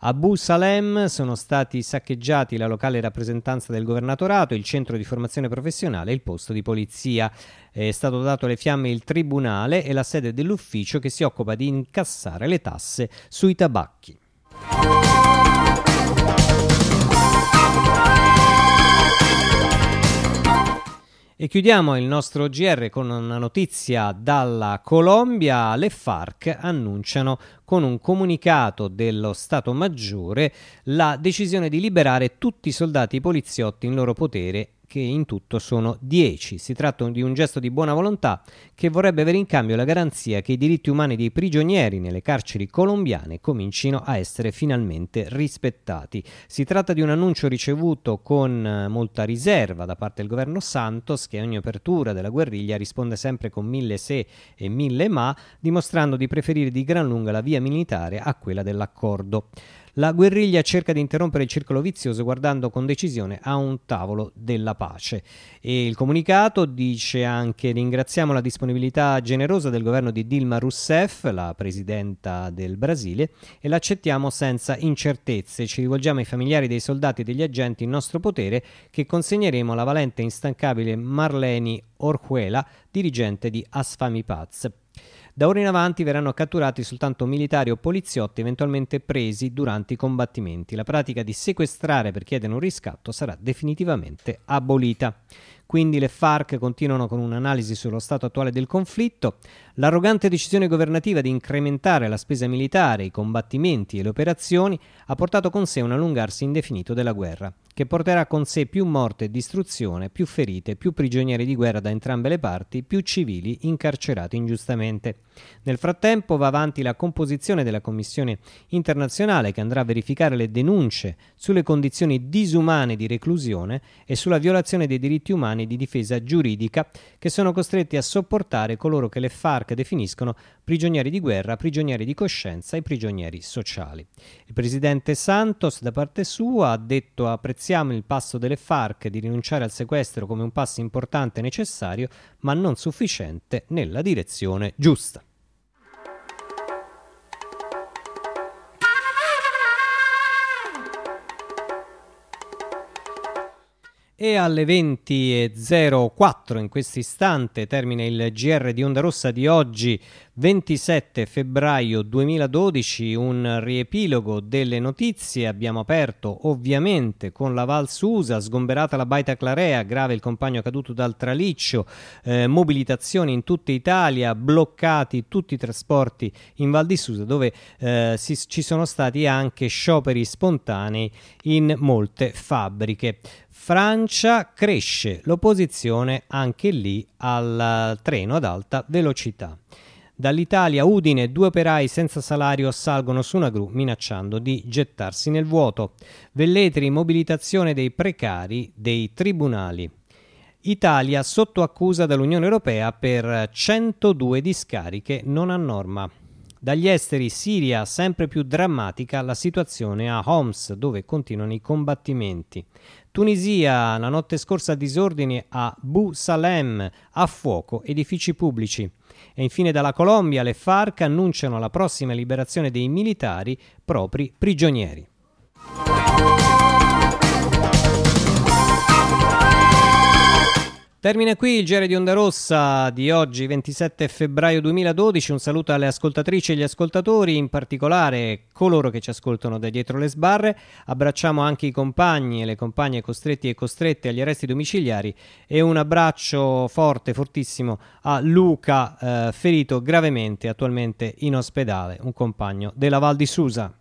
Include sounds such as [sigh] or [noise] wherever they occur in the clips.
A Bu Salem sono stati saccheggiati la locale rappresentanza del governatorato, il centro di formazione professionale e il posto di polizia. È stato dato alle fiamme il tribunale e la sede dell'ufficio che si occupa di incassare le tasse sui tabacchi. E chiudiamo il nostro GR con una notizia dalla Colombia. Le FARC annunciano con un comunicato dello Stato Maggiore la decisione di liberare tutti i soldati poliziotti in loro potere che in tutto sono 10. Si tratta di un gesto di buona volontà che vorrebbe avere in cambio la garanzia che i diritti umani dei prigionieri nelle carceri colombiane comincino a essere finalmente rispettati. Si tratta di un annuncio ricevuto con eh, molta riserva da parte del governo Santos che a ogni apertura della guerriglia risponde sempre con mille se e mille ma, dimostrando di preferire di gran lunga la via militare a quella dell'accordo. La guerriglia cerca di interrompere il circolo vizioso guardando con decisione a un tavolo della pace. E il comunicato dice anche ringraziamo la disponibilità generosa del governo di Dilma Rousseff, la presidenta del Brasile, e l'accettiamo senza incertezze. Ci rivolgiamo ai familiari dei soldati e degli agenti in nostro potere che consegneremo alla valente e instancabile Marleni Orjuela, dirigente di Asfami Paz. Da ora in avanti verranno catturati soltanto militari o poliziotti eventualmente presi durante i combattimenti. La pratica di sequestrare per chiedere un riscatto sarà definitivamente abolita. Quindi le FARC continuano con un'analisi sullo stato attuale del conflitto. L'arrogante decisione governativa di incrementare la spesa militare, i combattimenti e le operazioni ha portato con sé un allungarsi indefinito della guerra che porterà con sé più morte e distruzione, più ferite, più prigionieri di guerra da entrambe le parti, più civili incarcerati ingiustamente. Nel frattempo va avanti la composizione della Commissione internazionale che andrà a verificare le denunce sulle condizioni disumane di reclusione e sulla violazione dei diritti umani di difesa giuridica che sono costretti a sopportare coloro che le FARC definiscono prigionieri di guerra, prigionieri di coscienza e prigionieri sociali. Il presidente Santos, da parte sua, ha detto apprezzare apprezziamo il passo delle FARC di rinunciare al sequestro come un passo importante e necessario, ma non sufficiente nella direzione giusta. E alle 20.04 in questo istante termina il GR di Onda Rossa di oggi, 27 febbraio 2012, un riepilogo delle notizie. Abbiamo aperto ovviamente con la Val Susa, sgomberata la Baita Clarea, grave il compagno caduto dal traliccio, eh, mobilitazioni in tutta Italia, bloccati tutti i trasporti in Val di Susa dove eh, si, ci sono stati anche scioperi spontanei in molte fabbriche. Francia cresce l'opposizione anche lì al treno ad alta velocità. Dall'Italia Udine due operai senza salario salgono su una gru minacciando di gettarsi nel vuoto. Velletri mobilitazione dei precari dei tribunali. Italia sotto accusa dall'Unione Europea per 102 discariche non a norma. Dagli esteri Siria sempre più drammatica la situazione a Homs dove continuano i combattimenti. Tunisia la notte scorsa disordini a Bu Salem, a fuoco edifici pubblici. E infine dalla Colombia le FARC annunciano la prossima liberazione dei militari propri prigionieri. Termina qui il Gere di Onda Rossa di oggi, 27 febbraio 2012. Un saluto alle ascoltatrici e agli ascoltatori, in particolare coloro che ci ascoltano da dietro le sbarre. Abbracciamo anche i compagni e le compagne costretti e costrette agli arresti domiciliari e un abbraccio forte, fortissimo a Luca, eh, ferito gravemente attualmente in ospedale, un compagno della Val di Susa.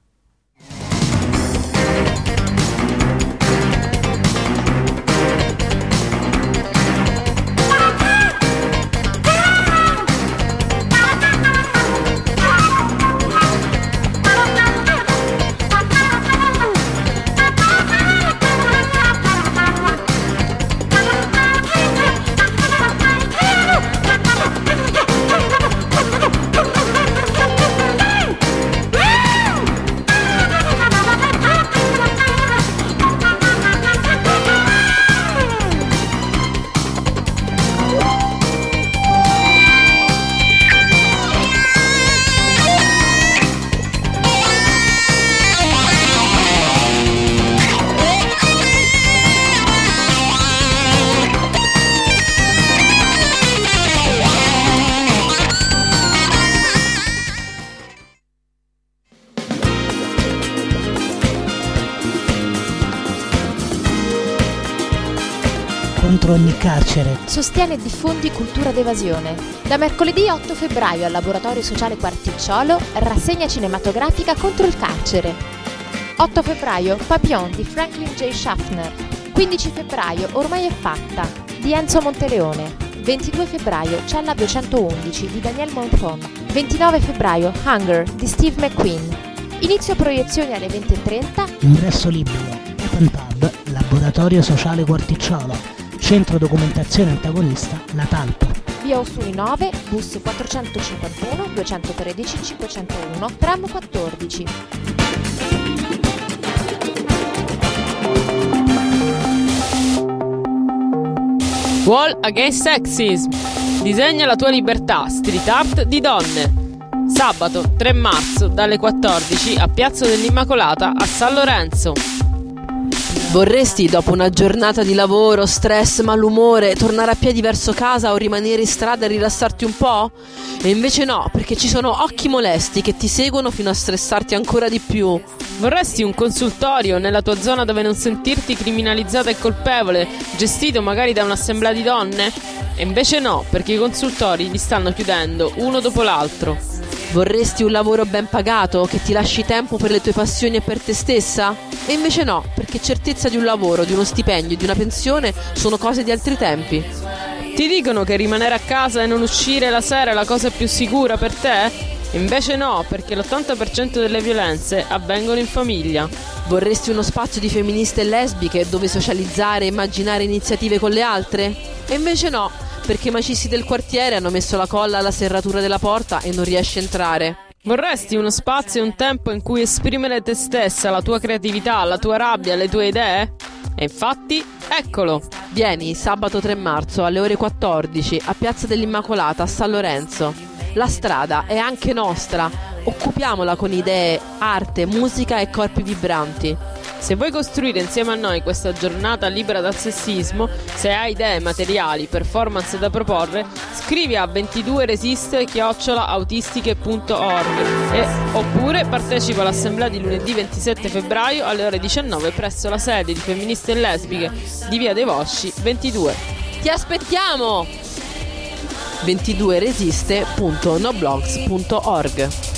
Carcere. Sostiene e diffondi cultura d'evasione. Da mercoledì 8 febbraio al Laboratorio Sociale Quarticciolo, rassegna cinematografica contro il carcere. 8 febbraio, Papillon di Franklin J. Schaffner. 15 febbraio, Ormai è fatta, di Enzo Monteleone. 22 febbraio, Cella 211 di Daniel Monfon. 29 febbraio, Hunger di Steve McQueen. Inizio proiezioni alle 20.30. Ingresso libero. Open Pub, Laboratorio Sociale Quarticciolo. Centro Documentazione Antagonista, La Talpa. Via Osuni 9, bus 451 213 501, tram 14. Wall Against Sexism. Disegna la tua libertà, street art di donne. Sabato 3 marzo dalle 14 a Piazza dell'Immacolata a San Lorenzo. Vorresti, dopo una giornata di lavoro, stress, malumore, tornare a piedi verso casa o rimanere in strada e rilassarti un po'? E invece no, perché ci sono occhi molesti che ti seguono fino a stressarti ancora di più. Vorresti un consultorio nella tua zona dove non sentirti criminalizzata e colpevole, gestito magari da un'assemblea di donne? E invece no, perché i consultori li stanno chiudendo uno dopo l'altro. Vorresti un lavoro ben pagato, che ti lasci tempo per le tue passioni e per te stessa? E invece no, perché certezza di un lavoro, di uno stipendio, di una pensione sono cose di altri tempi. Ti dicono che rimanere a casa e non uscire la sera è la cosa più sicura per te? Invece no, perché l'80% delle violenze avvengono in famiglia. Vorresti uno spazio di femministe e lesbiche dove socializzare e immaginare iniziative con le altre? E invece no, perché i macisti del quartiere hanno messo la colla alla serratura della porta e non riesci a entrare. Vorresti uno spazio e un tempo in cui esprimere te stessa, la tua creatività, la tua rabbia, le tue idee? E infatti, eccolo! Vieni sabato 3 marzo alle ore 14 a Piazza dell'Immacolata a San Lorenzo. La strada è anche nostra. Occupiamola con idee, arte, musica e corpi vibranti. Se vuoi costruire insieme a noi questa giornata libera dal sessismo, se hai idee, materiali, performance da proporre, scrivi a 22resiste-autistiche.org e, oppure partecipa all'assemblea di lunedì 27 febbraio alle ore 19 presso la sede di Femministe e Lesbiche di Via dei Vosci 22. Ti aspettiamo! 22resiste.noblogs.org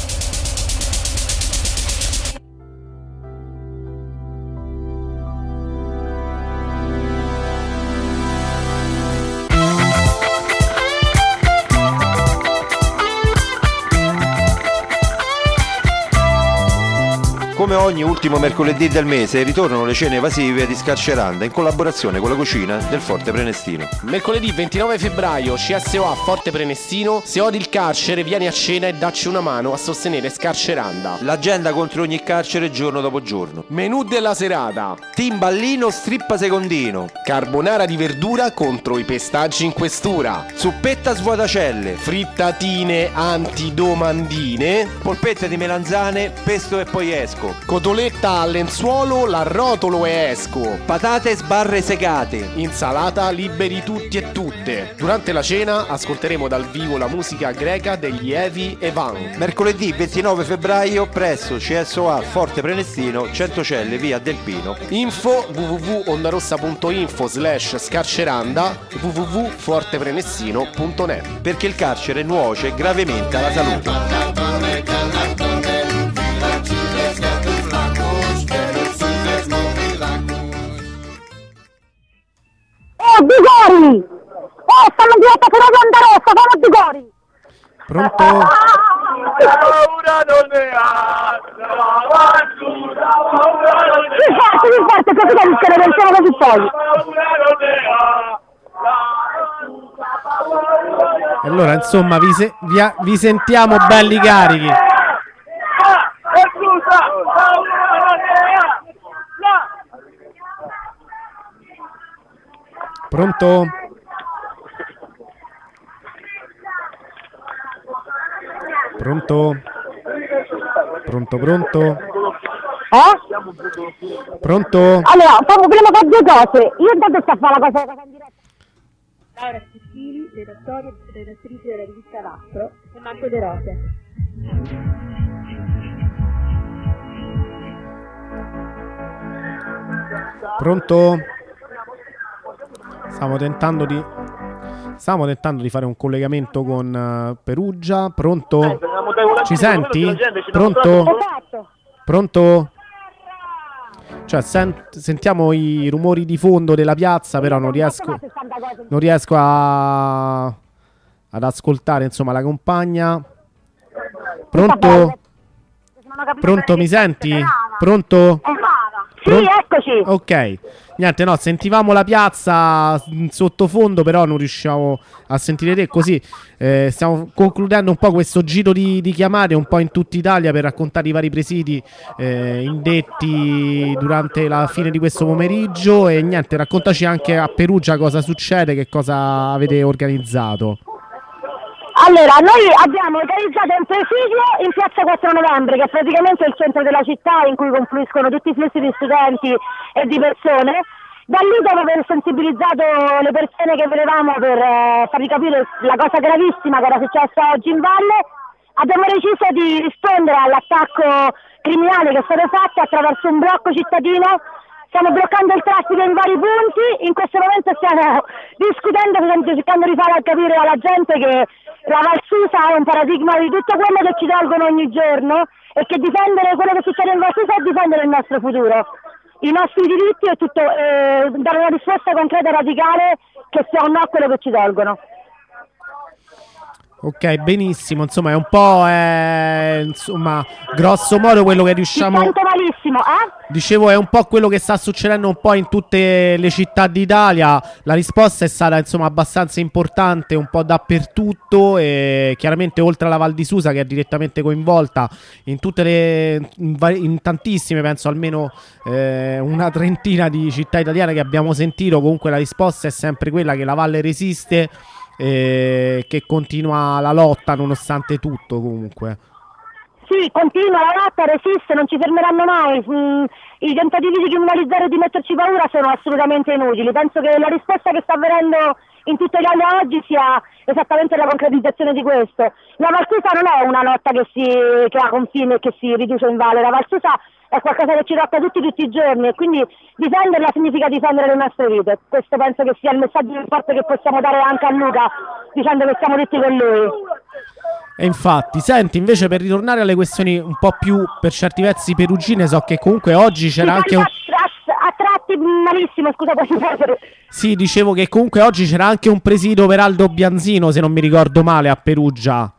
ogni ultimo mercoledì del mese ritornano le cene evasive di Scarceranda in collaborazione con la cucina del Forte Prenestino. Mercoledì 29 febbraio CSO a Forte Prenestino, se odi il carcere vieni a cena e dacci una mano a sostenere Scarceranda. L'agenda contro ogni carcere giorno dopo giorno. Menù della serata. Timballino strippa secondino. Carbonara di verdura contro i pestaggi in questura. Zuppetta svuotacelle. Frittatine antidomandine. Polpette di melanzane, pesto e poi esco. Cotoletta al lenzuolo, l'arrotolo e esco. Patate sbarre secate. Insalata liberi tutti e tutte. Durante la cena ascolteremo dal vivo la musica greca degli Evi e Van. Mercoledì 29 febbraio presso CSOA Forte Prenestino, Centocelle, via Del Pino. Info www.ondarossa.info slash scarceranda www.forteprenestino.net Perché il carcere nuoce gravemente alla salute. Oh, Digori! Oh, stanno in diretta per Radio Onda Rossa, sono Digori! Pronto? [laughs] Paura non ne ha! Più forte, più forte, così capisco le persone così poi! Allora, insomma, vi, se- vi a- vi sentiamo belli carichi. Pronto? Pronto? Pronto, pronto? Eh? Pronto? Allora, fammi prima fare due cose. Io intanto sto a fare la cosa, cosa in diretta. Laura Cicchini, redattoria e redattrice della rivista L'Astro, e Marco De Rose. Pronto? Stiamo tentando di. Stiamo tentando di fare un collegamento con eh, Perugia. Pronto? Ci senti? Pronto? Pronto? Cioè, sen- sentiamo i rumori di fondo della piazza, però non riesco, non riesco a- ad ascoltare, insomma, la compagna. Pronto? Pronto, mi senti? Pronto? Sì, Pronto? eccoci. Ok, niente, no, sentivamo la piazza in sottofondo, però non riusciamo a sentire te. Così eh, stiamo concludendo un po' questo giro di, di chiamate un po' in tutta Italia per raccontare i vari presidi eh, indetti durante la fine di questo pomeriggio. E niente, raccontaci anche a Perugia cosa succede, che cosa avete organizzato. Allora, noi abbiamo organizzato un presidio in piazza 4 novembre, che è praticamente il centro della città in cui confluiscono tutti i flussi di studenti e di persone. Da lì, dopo aver sensibilizzato le persone che venivamo per eh, fargli capire la cosa gravissima che era successa oggi in valle, abbiamo deciso di rispondere all'attacco criminale che è stato fatto attraverso un blocco cittadino. Stiamo bloccando il traffico in vari punti, in questo momento stiamo discutendo, stiamo cercando di far capire alla gente che la Valsusa è un paradigma di tutto quello che ci tolgono ogni giorno e che difendere quello che succede in Valsusa è difendere il nostro futuro. I nostri diritti e tutto, eh, dare una risposta concreta e radicale che sia o no a quello che ci tolgono. Ok, benissimo. Insomma, è un po', eh, insomma, grosso modo quello che riusciamo. Mi malissimo, eh? Dicevo, è un po' quello che sta succedendo un po' in tutte le città d'Italia. La risposta è stata, insomma, abbastanza importante un po' dappertutto. E chiaramente, oltre alla Val di Susa, che è direttamente coinvolta, in tutte le. in, in tantissime, penso almeno eh, una trentina di città italiane che abbiamo sentito. Comunque, la risposta è sempre quella che la Valle resiste. E che continua la lotta nonostante tutto, comunque. Sì, continua la lotta, resiste, non ci fermeranno mai. Mm, I tentativi di criminalizzare e di metterci paura sono assolutamente inutili. Penso che la risposta che sta avvenendo in tutta Italia oggi sia esattamente la concretizzazione di questo. La Valsusa non è una lotta che, si, che ha confine e che si riduce in valle, la Valsusa è qualcosa che ci tocca tutti tutti i giorni e quindi difenderla significa difendere le nostre vite. Questo penso che sia il messaggio più forte che possiamo dare anche a Luca dicendo che siamo tutti con lui. E infatti, senti, invece per ritornare alle questioni un po' più per certi versi perugine, so che comunque oggi c'era anche un... tratti malissimo, scusa quasi. Sì, dicevo che comunque oggi c'era anche un presidio per Aldo Bianzino, se non mi ricordo male, a Perugia.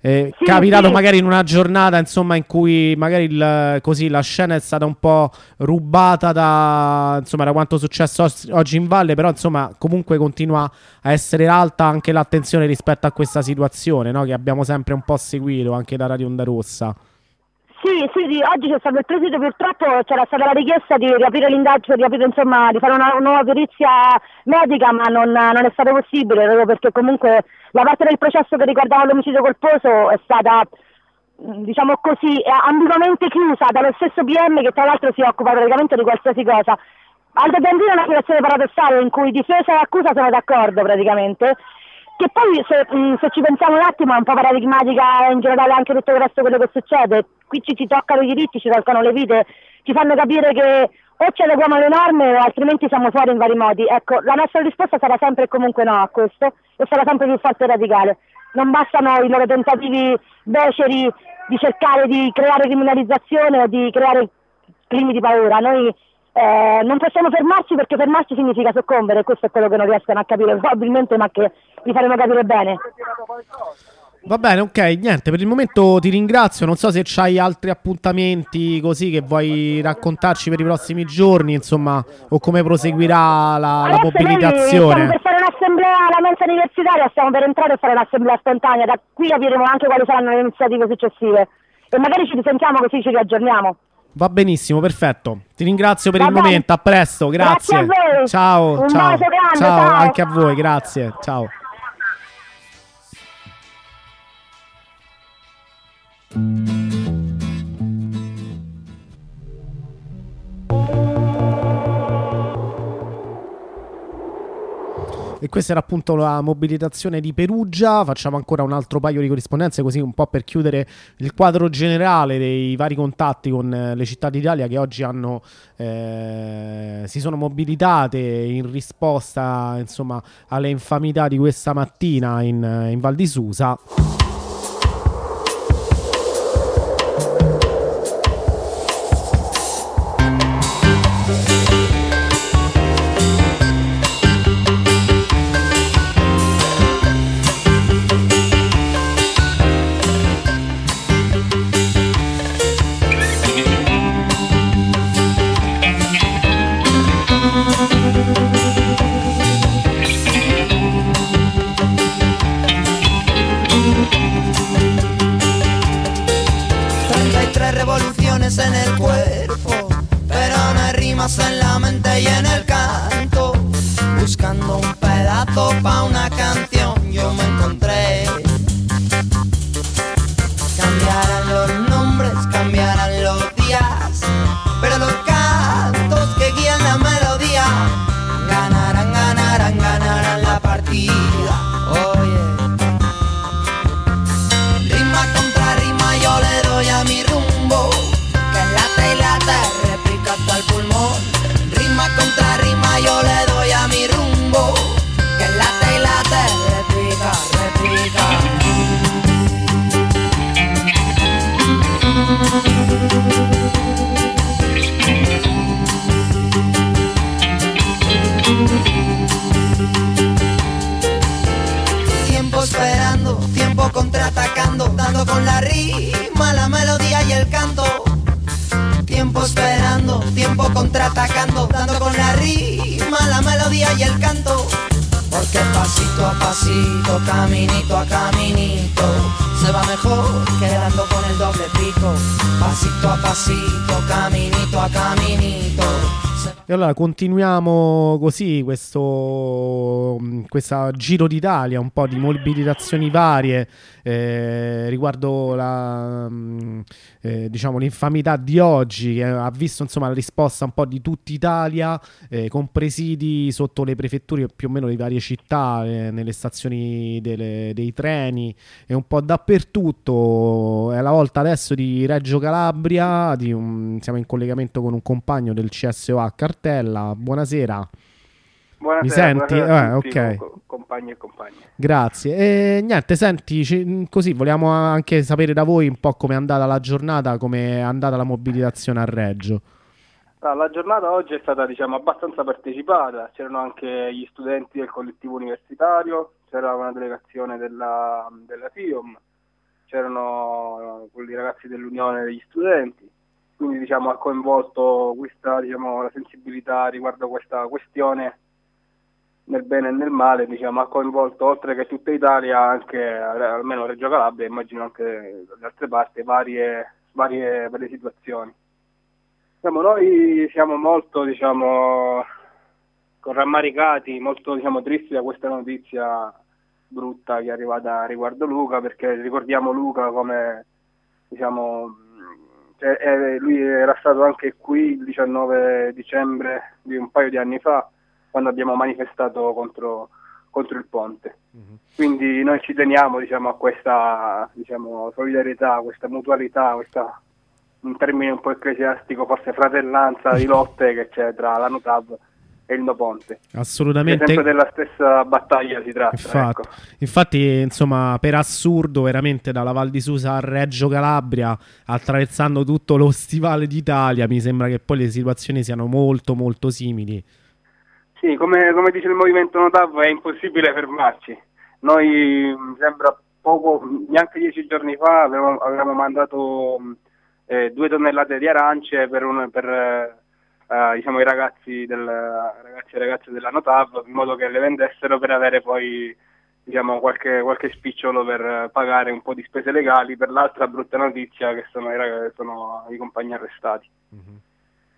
Eh, Sì, capitato sì. magari in una giornata insomma in cui magari il- così la scena è stata un po' rubata da insomma da quanto è successo oggi in valle però insomma comunque continua a essere alta anche l'attenzione rispetto a questa situazione no? che abbiamo sempre un po' seguito anche da Radio Onda Rossa Sì, sì, sì, oggi c'è stato il presidio, purtroppo c'era stata la richiesta di riaprire l'indagine, di, riaprire, insomma, di fare una, nuova perizia medica, ma non, non è stato possibile, perché comunque la parte del processo che riguardava l'omicidio colposo è stata, mh, diciamo così, ambiguamente chiusa dallo stesso PM che tra l'altro si occupa praticamente di qualsiasi cosa. Aldo Bianzino è una situazione paradossale in cui difesa e accusa sono d'accordo praticamente, che poi se, mh, se ci pensiamo un attimo è un po' paradigmatica in generale anche tutto il resto quello che succede. Qui ci, ci toccano i diritti, ci toccano le vite, ci fanno capire che o ci adeguiamo alle norme o altrimenti siamo fuori in vari modi. Ecco, la nostra risposta sarà sempre e comunque no a questo e sarà sempre più forte e radicale. Non bastano i loro tentativi beceri di cercare di creare criminalizzazione o di creare climi di paura. Noi eh, non possiamo fermarci perché fermarci significa soccombere, questo è quello che non riescono a capire probabilmente, ma che vi faremo capire bene. Va bene, ok, niente, per il momento ti ringrazio, non so se c'hai altri appuntamenti così che vuoi raccontarci per i prossimi giorni, insomma, o come proseguirà la, la noi stiamo mobilitazione. per fare un'assemblea alla mensa universitaria, stiamo per entrare e fare un'assemblea spontanea, da qui capiremo anche quali saranno le iniziative successive e magari ci risentiamo così ci riaggiorniamo. Va benissimo, perfetto. Ti ringrazio per Va il bene. momento, a presto, grazie. Grazie a. Ciao, Un ciao. grande, ciao, ciao. anche a voi, grazie. Ciao. E questa era appunto la mobilitazione di Perugia. Facciamo ancora un altro paio di corrispondenze, così un po' per chiudere il quadro generale dei vari contatti con eh, le città d'Italia che oggi hanno, eh, si sono mobilitate in risposta insomma, alle infamità di questa mattina in, in Val di Susa. tiempo contraatacando, dando con la rima, la melodía y el canto. Tiempo esperando, tiempo contraatacando, dando con la rima, la melodía y el canto. Porque pasito a pasito, caminito a caminito, se va mejor quedando con el doble pico. Pasito a pasito, caminito a caminito allora continuiamo così questo questa giro d'Italia, un po' di mobilitazioni varie eh, riguardo la, mm, eh, diciamo, l'infamità di oggi, che ha visto insomma, la risposta un po' di tutta Italia, eh, con presidi sotto le prefetture più o meno di varie città, eh, nelle stazioni delle, dei treni e un po' dappertutto. È la volta adesso di Reggio Calabria, di un, siamo in collegamento con un compagno del CSO a Cartella. Buonasera. Buonasera, Mi senti? buonasera Eh, tutti, ok. co- compagni e compagne. Grazie. E niente, senti, ci- così vogliamo anche sapere da voi un po' come è andata la giornata, come è andata la mobilitazione a Reggio. Ah, La giornata oggi è stata diciamo, abbastanza partecipata, c'erano anche gli studenti del collettivo universitario, c'era una delegazione della, della FIOM, c'erano eh, quelli ragazzi dell'Unione degli Studenti, quindi diciamo, ha coinvolto questa, diciamo, la sensibilità riguardo questa questione nel bene e nel male, diciamo, ha coinvolto oltre che tutta Italia anche eh, almeno Reggio Calabria, immagino anche le altre parti, varie, varie, varie situazioni. Diciamo, noi siamo molto diciamo, rammaricati, molto diciamo, tristi da questa notizia brutta che è arrivata riguardo Luca, perché ricordiamo Luca come diciamo, cioè, eh, lui era stato anche qui il 19 dicembre di un paio di anni fa, quando abbiamo manifestato contro, contro il ponte. Quindi noi ci teniamo diciamo, a questa diciamo, solidarietà, a questa mutualità, questa, un termine un po' ecclesiastico, forse fratellanza di lotte che c'è tra la Notav e il No Ponte. Assolutamente. Sempre della stessa battaglia si tratta. Infatti, ecco. infatti, insomma, per assurdo, veramente dalla Val di Susa a Reggio Calabria, attraversando tutto lo stivale d'Italia, mi sembra che poi le situazioni siano molto, molto simili. Sì, come, come dice il movimento Notav è impossibile fermarci. Noi mi sembra poco, neanche dieci giorni fa avevamo, avevamo mandato mh, eh, due tonnellate di arance per, un, per eh, eh, diciamo, i ragazzi, del, ragazzi e ragazze della Notav in modo che le vendessero per avere poi diciamo, qualche, qualche spicciolo per pagare un po' di spese legali per l'altra brutta notizia che sono i, sono i compagni arrestati.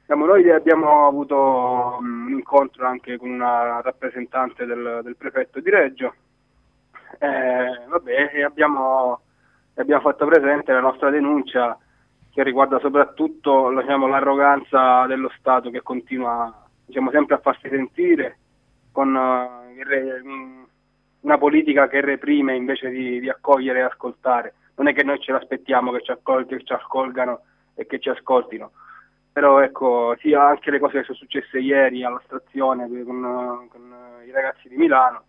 Diciamo, noi abbiamo avuto mm, un incontro anche con una rappresentante del, del prefetto di Reggio eh, vabbè, e abbiamo, abbiamo fatto presente la nostra denuncia che riguarda soprattutto diciamo, l'arroganza dello Stato che continua diciamo, sempre a farsi sentire con mm, una politica che reprime invece di, di accogliere e ascoltare. Non è che noi ce l'aspettiamo che ci, accol- che ci accolgano e che ci ascoltino. Però ecco, sì, anche le cose che sono successe ieri alla stazione con, con i ragazzi di Milano,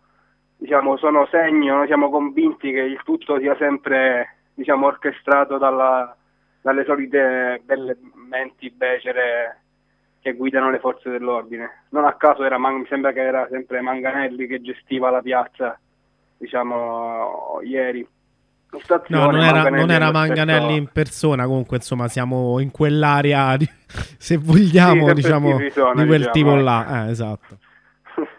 diciamo, sono segno, noi siamo convinti che il tutto sia sempre diciamo, orchestrato dalla, dalle solite belle menti becere che guidano le forze dell'ordine. Non a caso era, mi sembra che era sempre Manganelli che gestiva la piazza, diciamo, ieri. No, non era, Manganelli non era Manganelli in persona, comunque insomma siamo in quell'area, di- [laughs] se vogliamo, sempre diciamo, zona, di quel diciamo, tipo eh. là. Eh, esatto. [laughs]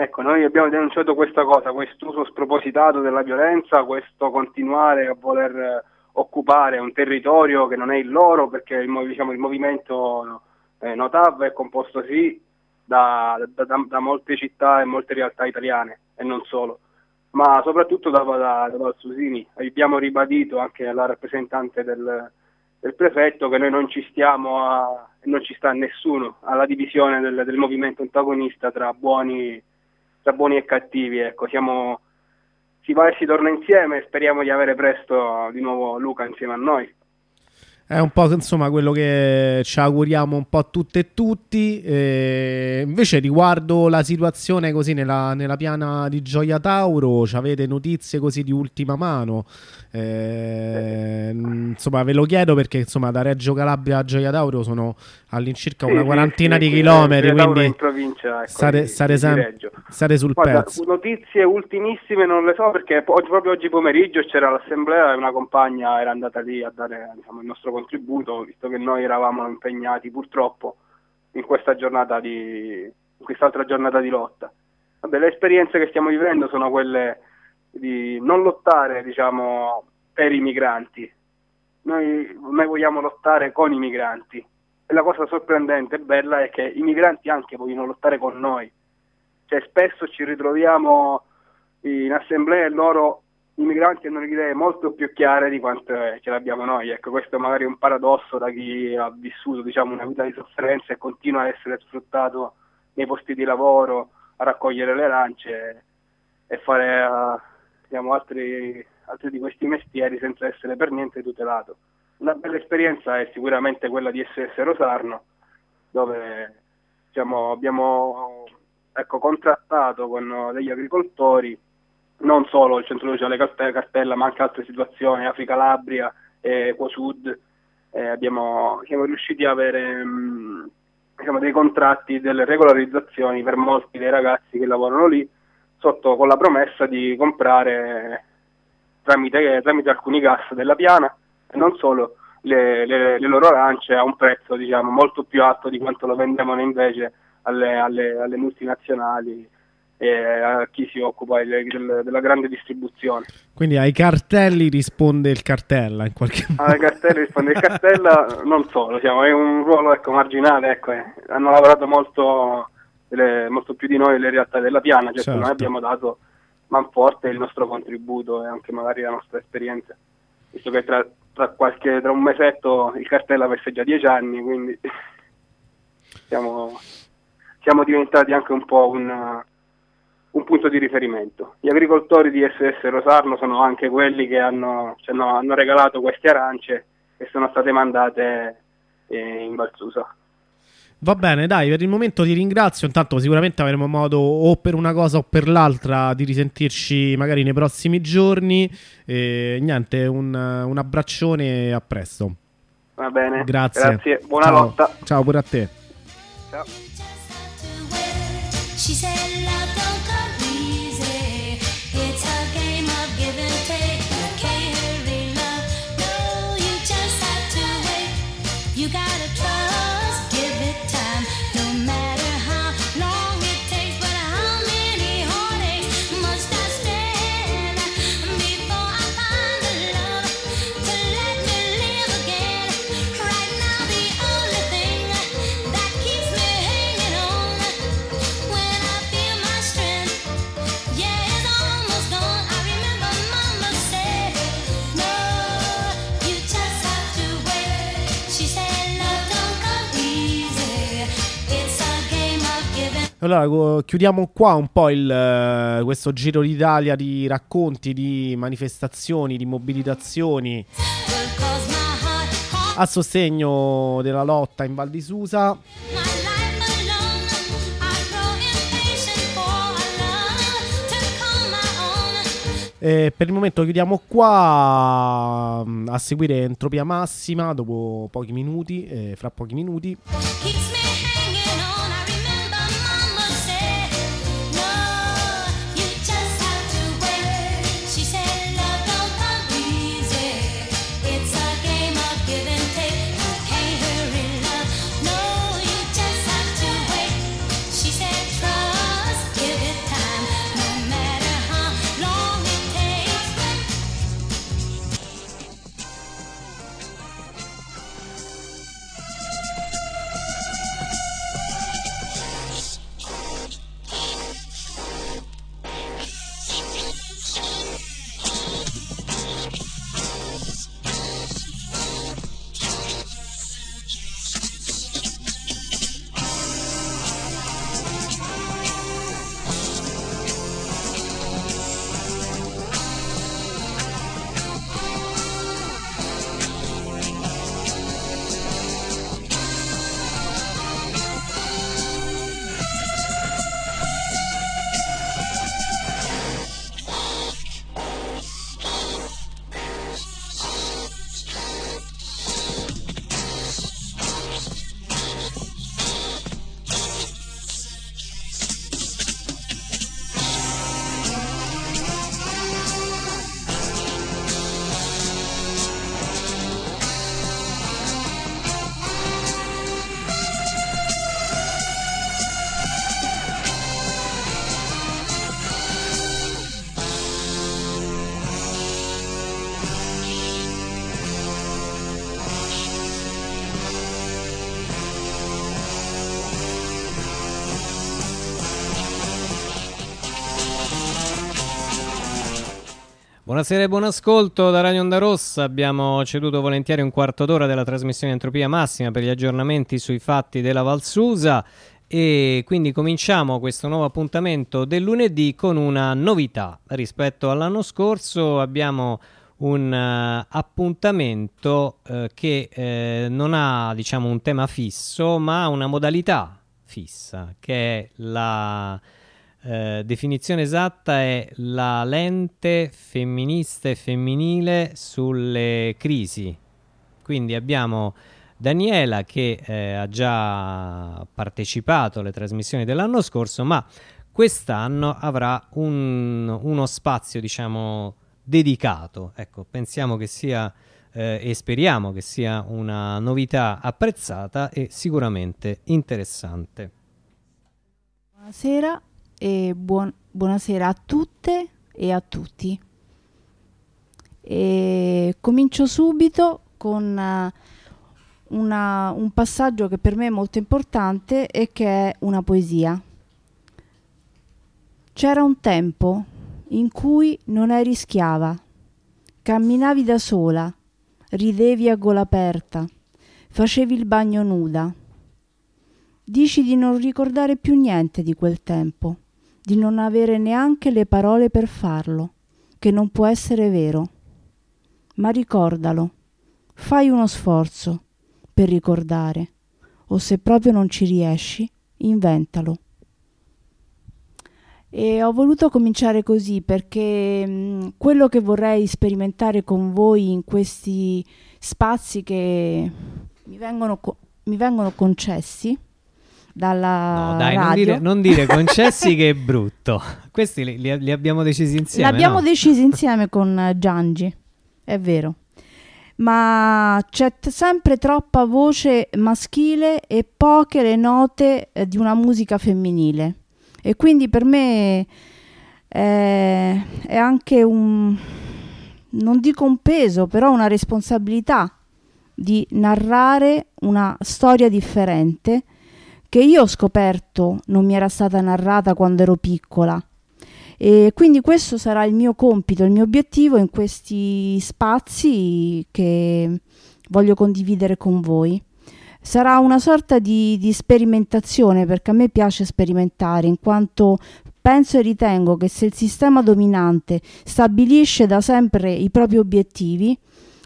Ecco, noi abbiamo denunciato questa cosa, questo uso spropositato della violenza, questo continuare a voler occupare un territorio che non è il loro, perché il, diciamo, il movimento eh, Notav è composto sì da, da- da- da molte città e molte realtà italiane, e non solo, ma soprattutto da, da, da. Abbiamo ribadito anche alla rappresentante del, del prefetto che noi non ci stiamo a, non ci sta nessuno alla divisione del, del movimento antagonista tra buoni, tra buoni e cattivi. Ecco, siamo, si va e si torna insieme e speriamo di avere presto di nuovo Luca insieme a noi. È un po' insomma quello che ci auguriamo un po' tutte e tutti. Eh, invece, riguardo la situazione così nella, nella piana di Gioia Tauro, ci avete notizie così di ultima mano? Eh, insomma, ve lo chiedo perché insomma da Reggio Calabria a Gioia Tauro sono all'incirca una sì, quarantina sì, di sì, chilometri, quindi in provincia, ecco, state di sem- state sul Guarda, pezzo. notizie ultimissime non le so perché po- proprio oggi pomeriggio c'era l'assemblea e una compagna era andata lì a dare diciamo, il nostro contributo, visto che noi eravamo impegnati purtroppo in questa giornata di in quest'altra giornata di lotta. Vabbè, le esperienze che stiamo vivendo sono quelle di non lottare, diciamo, per i migranti. Noi, noi vogliamo lottare con i migranti. E la cosa sorprendente e bella è che i migranti anche vogliono lottare con noi cioè spesso ci ritroviamo in assemblea e loro i migranti hanno le idee molto più chiare di quanto ce l'abbiamo noi. Ecco, questo è magari un paradosso da chi ha vissuto diciamo, una vita di sofferenza e continua a essere sfruttato nei posti di lavoro, a raccogliere le arance e fare diciamo, altri, altri di questi mestieri senza essere per niente tutelato. Una bella esperienza è sicuramente quella di SS Rosarno, dove diciamo, abbiamo ecco, contrattato con degli agricoltori non solo il centro sociale Carte- Cartella ma anche altre situazioni, Africa Labria e Quosud. Eh, abbiamo, siamo riusciti a avere mh, diciamo, dei contratti, delle regolarizzazioni per molti dei ragazzi che lavorano lì, sotto, con la promessa di comprare tramite, tramite alcuni gas della piana e non solo le, le- le loro arance a un prezzo diciamo, molto più alto di quanto lo vendevano invece alle, alle- alle multinazionali e a chi si occupa il- del- della grande distribuzione. Quindi ai cartelli risponde il cartella in qualche modo. Alle cartelle risponde il cartella, non solo, diciamo, è un ruolo ecco, marginale, ecco, eh. hanno lavorato molto, le- molto più di noi le realtà della piana, certo, Certo. noi abbiamo dato manforte il nostro contributo e anche magari la nostra esperienza, visto che tra, tra qualche, tra un mesetto il cartella festeggia dieci anni, quindi [laughs] siamo, siamo diventati anche un po' un, un punto di riferimento. Gli agricoltori di SS Rosarno sono anche quelli che hanno, ci hanno, hanno regalato queste arance che sono state mandate eh, in Valsusa. Va bene, dai, per il momento ti ringrazio. Intanto sicuramente avremo modo o per una cosa o per l'altra di risentirci magari nei prossimi giorni. E niente, un, un abbraccione e a presto. Va bene? Grazie. Grazie, buona Ciao. lotta. Ciao pure a te. Ciao. Allora, chiudiamo qua un po' il, eh, questo giro d'Italia di racconti, di manifestazioni, di mobilitazioni a sostegno della lotta in Val di Susa. E per il momento chiudiamo qua mm, a seguire Entropia Massima dopo pochi minuti, eh, fra pochi minuti. Buonasera e buon ascolto da Radio Onda Rossa. Abbiamo ceduto volentieri un quarto d'ora della trasmissione Entropia Massima per gli aggiornamenti sui fatti della Valsusa e quindi cominciamo questo nuovo appuntamento del lunedì con una novità. Rispetto all'anno scorso abbiamo un eh, appuntamento eh, che eh, non ha diciamo un tema fisso ma una modalità fissa che è la eh, definizione esatta è la lente femminista e femminile sulle crisi. Quindi abbiamo Daniela che eh, ha già partecipato alle trasmissioni dell'anno scorso, ma quest'anno avrà un- uno spazio, diciamo, dedicato. Ecco, pensiamo che sia eh, e speriamo che sia una novità apprezzata e sicuramente interessante. Buonasera e buon- buonasera a tutte e a tutti. E comincio subito con eh, una- un passaggio che per me è molto importante e che è una poesia. C'era un tempo in cui non eri schiava, camminavi da sola, ridevi a gola aperta, facevi il bagno nuda. Dici di non ricordare più niente di quel tempo, di non avere neanche le parole per farlo, che non può essere vero. Ma ricordalo, fai uno sforzo per ricordare, o se proprio non ci riesci, inventalo. E ho voluto cominciare così perché mh, quello che vorrei sperimentare con voi in questi spazi che mi vengono, co- mi vengono concessi dalla No, dai, non radio. dire, non dire concessi che è [laughs] brutto. Questi li, li- li abbiamo decisi insieme. L'abbiamo no? deciso insieme con eh, Giangi, è vero. Ma c'è t- sempre troppa voce maschile e poche le note eh, di una musica femminile. E quindi per me eh, è anche un, non dico un peso, però una responsabilità di narrare una storia differente che io ho scoperto non mi era stata narrata quando ero piccola. E quindi questo sarà il mio compito, il mio obiettivo in questi spazi che voglio condividere con voi. sarà una sorta di, di sperimentazione perché a me piace sperimentare in quanto penso e ritengo che se il sistema dominante stabilisce da sempre i propri obiettivi,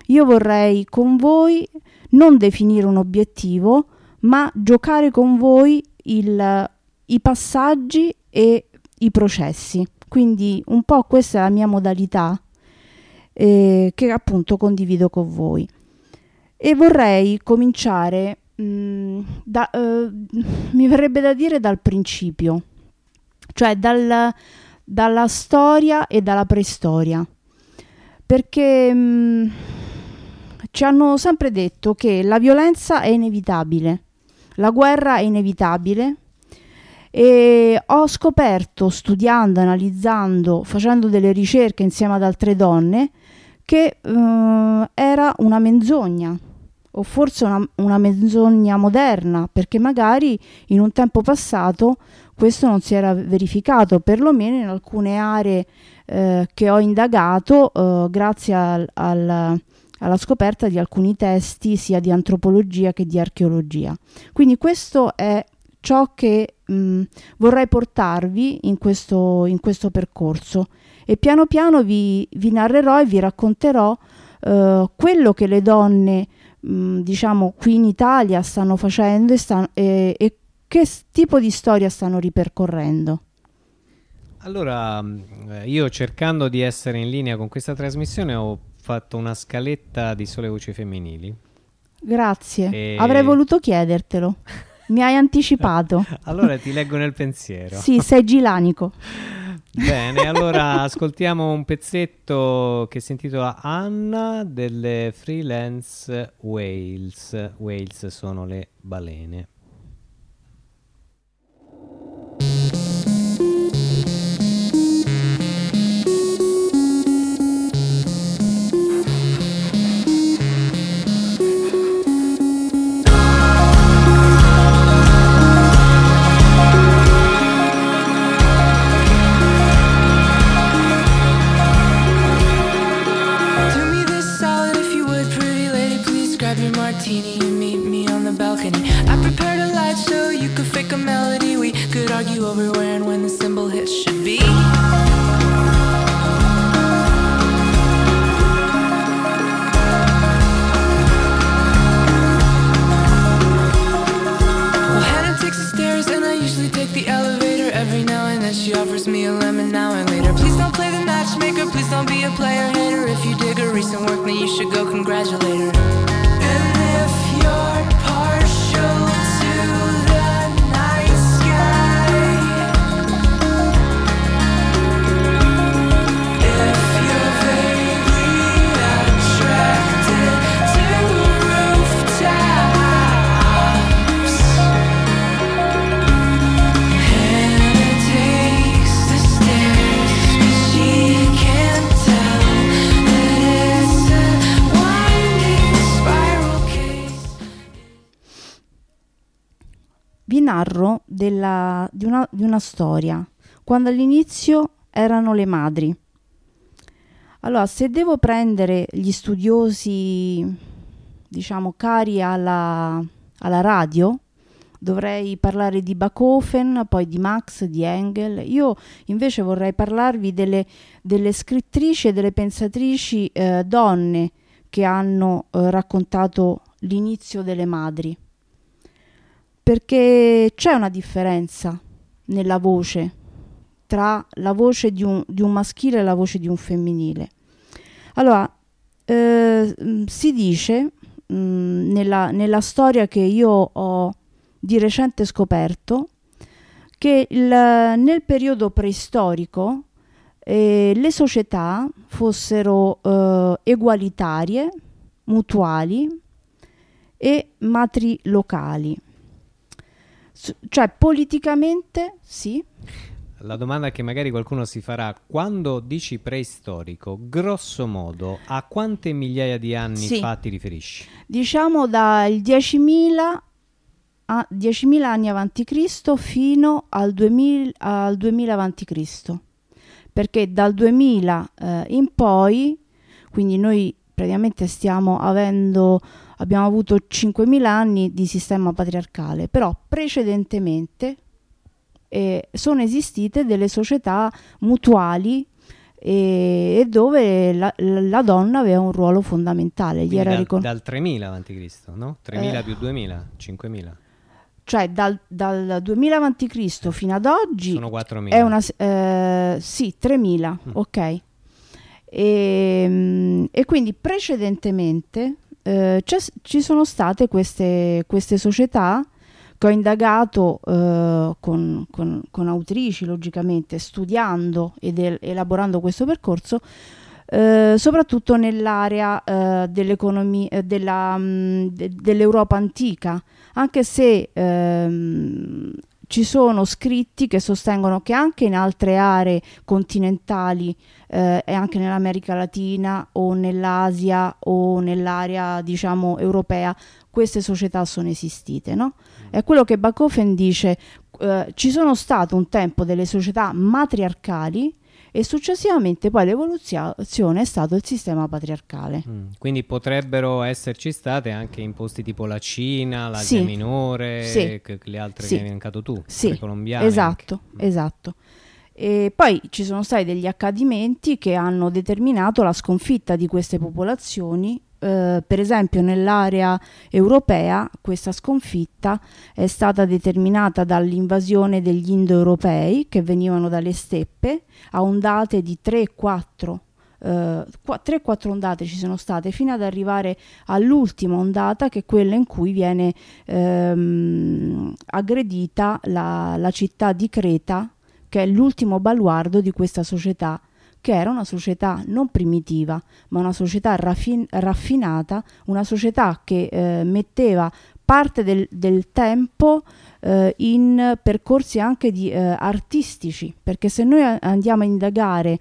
io vorrei con voi non definire un obiettivo, ma giocare con voi il- i passaggi e i processi. Quindi un po' questa è la mia modalità eh, che appunto condivido con voi. E vorrei cominciare mh, da, eh, mi verrebbe da dire dal principio, cioè dal- dalla storia e dalla preistoria. Perché mh, ci hanno sempre detto che la violenza è inevitabile, la guerra è inevitabile e ho scoperto studiando, analizzando, facendo delle ricerche insieme ad altre donne che eh, era una menzogna o forse una, una menzogna moderna perché magari in un tempo passato questo non si era verificato perlomeno in alcune aree eh, che ho indagato eh, grazie al- al- alla scoperta di alcuni testi sia di antropologia che di archeologia. Quindi questo è ciò che mh, vorrei portarvi in questo, in questo percorso e piano piano vi, vi narrerò e vi racconterò eh, quello che le donne mh, diciamo qui in Italia stanno facendo e, stan- e- e che tipo di storia stanno ripercorrendo. Allora, mh, eh, io cercando di essere in linea con questa trasmissione ho fatto una scaletta di sole voci femminili. Grazie, E- avrei voluto chiedertelo. Mi hai anticipato. [laughs] Allora ti leggo nel pensiero. Sì, sei gilanico. Bene, [laughs] allora ascoltiamo un pezzetto che si intitola Anna delle Freelance Whales. Whales sono le balene. Recent work, then you should go congratulate her. Narro della- di, una, di una storia, quando all'inizio erano le madri. Allora, se devo prendere gli studiosi, diciamo, cari alla, alla radio, dovrei parlare di Bachofen, poi di Max, di Engel. Io invece vorrei parlarvi delle, delle scrittrici e delle pensatrici eh, donne che hanno eh, raccontato l'inizio delle madri perché c'è una differenza nella voce tra la voce di un, di un maschile e la voce di un femminile. Allora, eh, mh, si dice mh, nella, nella storia che io ho di recente scoperto che il- nel periodo preistorico eh, le società fossero eh, egualitarie, mutuali e matrilocali. Cioè politicamente sì, La domanda che magari qualcuno si farà, quando dici preistorico, grosso modo, a quante migliaia di anni Sì. fa ti riferisci? diciamo dal 10.000 a 10.000 anni avanti Cristo fino al 2000, al 2000 avanti Cristo perché dal 2000 eh, in poi quindi noi praticamente stiamo avendo, abbiamo avuto 5.000 anni di sistema patriarcale, però precedentemente eh, sono esistite delle società mutuali e, e dove la, la donna aveva un ruolo fondamentale. Gli era dal, ricon- dal 3000 avanti no? 3000 Eh. più 2000, 5000. cioè dal, dal 2000 a.C. fino ad oggi Sono 4.000. è una eh, sì 3000 Mm. ok e, mm, e quindi precedentemente eh, ci sono state queste, queste società che ho indagato eh, con, con- con autrici logicamente studiando ed el- elaborando questo percorso eh, soprattutto nell'area eh, eh, della, mm, de- dell'Europa antica. Anche se ehm, ci sono scritti che sostengono che anche in altre aree continentali eh, e anche nell'America Latina o nell'Asia o nell'area diciamo europea queste società sono esistite no? è quello che Bakofen dice eh, ci sono state un tempo delle società matriarcali e successivamente poi l'evoluzione è stato il sistema patriarcale Mm, Quindi potrebbero esserci state anche in posti tipo la Cina, l'Asia Sì. minore, Sì. che- le altre Sì. che hai elencato tu, Sì, precolombiane esatto, esatto. E poi ci sono stati degli accadimenti che hanno determinato la sconfitta di queste popolazioni. Eh, per esempio, nell'area europea questa sconfitta è stata determinata dall'invasione degli indoeuropei che venivano dalle steppe a ondate di 3-4 eh, qua- 3-4 ondate ci sono state fino ad arrivare all'ultima ondata che è quella in cui viene ehm, aggredita la, la città di Creta che è l'ultimo baluardo di questa società che era una società non primitiva ma una società raffin- raffinata una società che eh, metteva parte del, del tempo eh, in percorsi anche di, eh, artistici perché se noi andiamo a indagare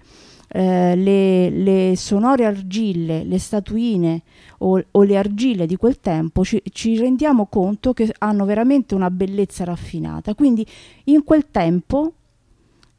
eh, le, le sonore argille, le statuine o, o le argille di quel tempo, ci, ci rendiamo conto che hanno veramente una bellezza raffinata. Quindi in quel tempo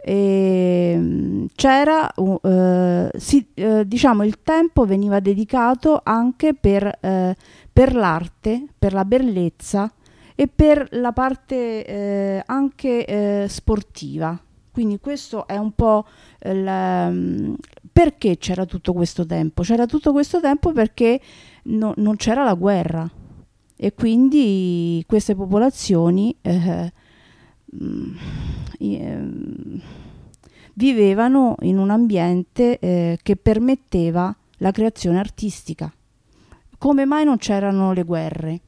ehm, c'era, uh, si- eh, diciamo, il tempo veniva dedicato anche per, eh, per l'arte, per la bellezza e per la parte anche sportiva. Quindi questo è un po' il, ehm, perché c'era tutto questo tempo? C'era tutto questo tempo perché no- non c'era la guerra e quindi queste popolazioni eh, mm, i- ehm, vivevano in un ambiente eh, che permetteva la creazione artistica. Come mai non c'erano le guerre?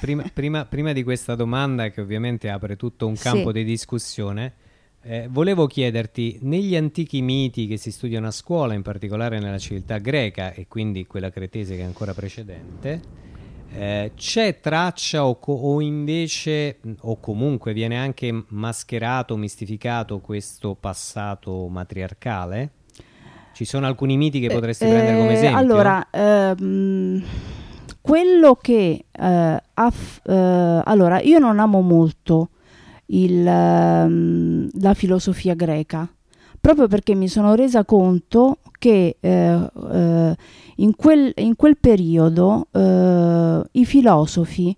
Prima, prima- prima di questa domanda, che ovviamente apre tutto un Sì. campo di discussione, eh, volevo chiederti, negli antichi miti che si studiano a scuola, in particolare nella civiltà greca e quindi quella cretese che è ancora precedente, eh, c'è traccia o, co- o invece, o comunque viene anche mascherato, mistificato questo passato matriarcale? Ci sono alcuni miti che potresti prendere come Eh, esempio? Allora, ehm, quello che eh, ha f- eh, allora io non amo molto il, ehm, la filosofia greca proprio perché mi sono resa conto che eh, eh, in, quel, in quel periodo eh, i filosofi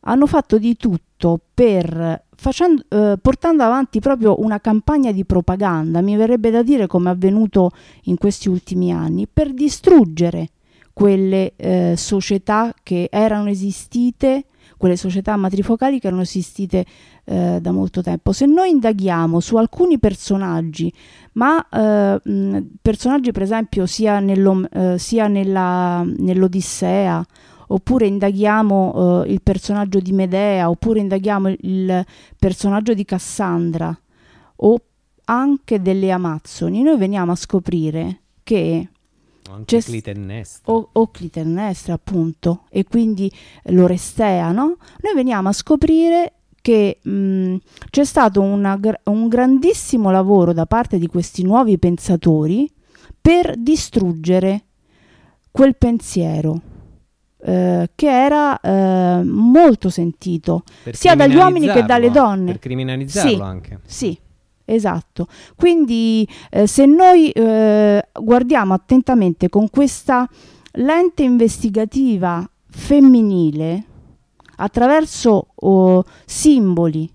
hanno fatto di tutto per facendo- eh, portando avanti proprio una campagna di propaganda, mi verrebbe da dire come è avvenuto in questi ultimi anni, per distruggere quelle eh, società che erano esistite, quelle società matrifocali che erano esistite eh, da molto tempo. Se noi indaghiamo su alcuni personaggi, ma eh, personaggi per esempio sia, eh, sia nell'Odissea, oppure indaghiamo eh, il personaggio di Medea, oppure indaghiamo il, personaggio di Cassandra, o anche delle Amazzoni, noi veniamo a scoprire che anche s- Clitennestra. o, o Clitennestra appunto e quindi l'Orestea no? noi veniamo a scoprire che mh, c'è stato una un grandissimo lavoro da parte di questi nuovi pensatori per distruggere quel pensiero eh, che era eh, molto sentito Per sia dagli uomini che dalle donne Per criminalizzarlo Sì, anche. sì Esatto. Quindi eh, se noi eh, guardiamo attentamente con questa lente investigativa femminile attraverso oh, simboli,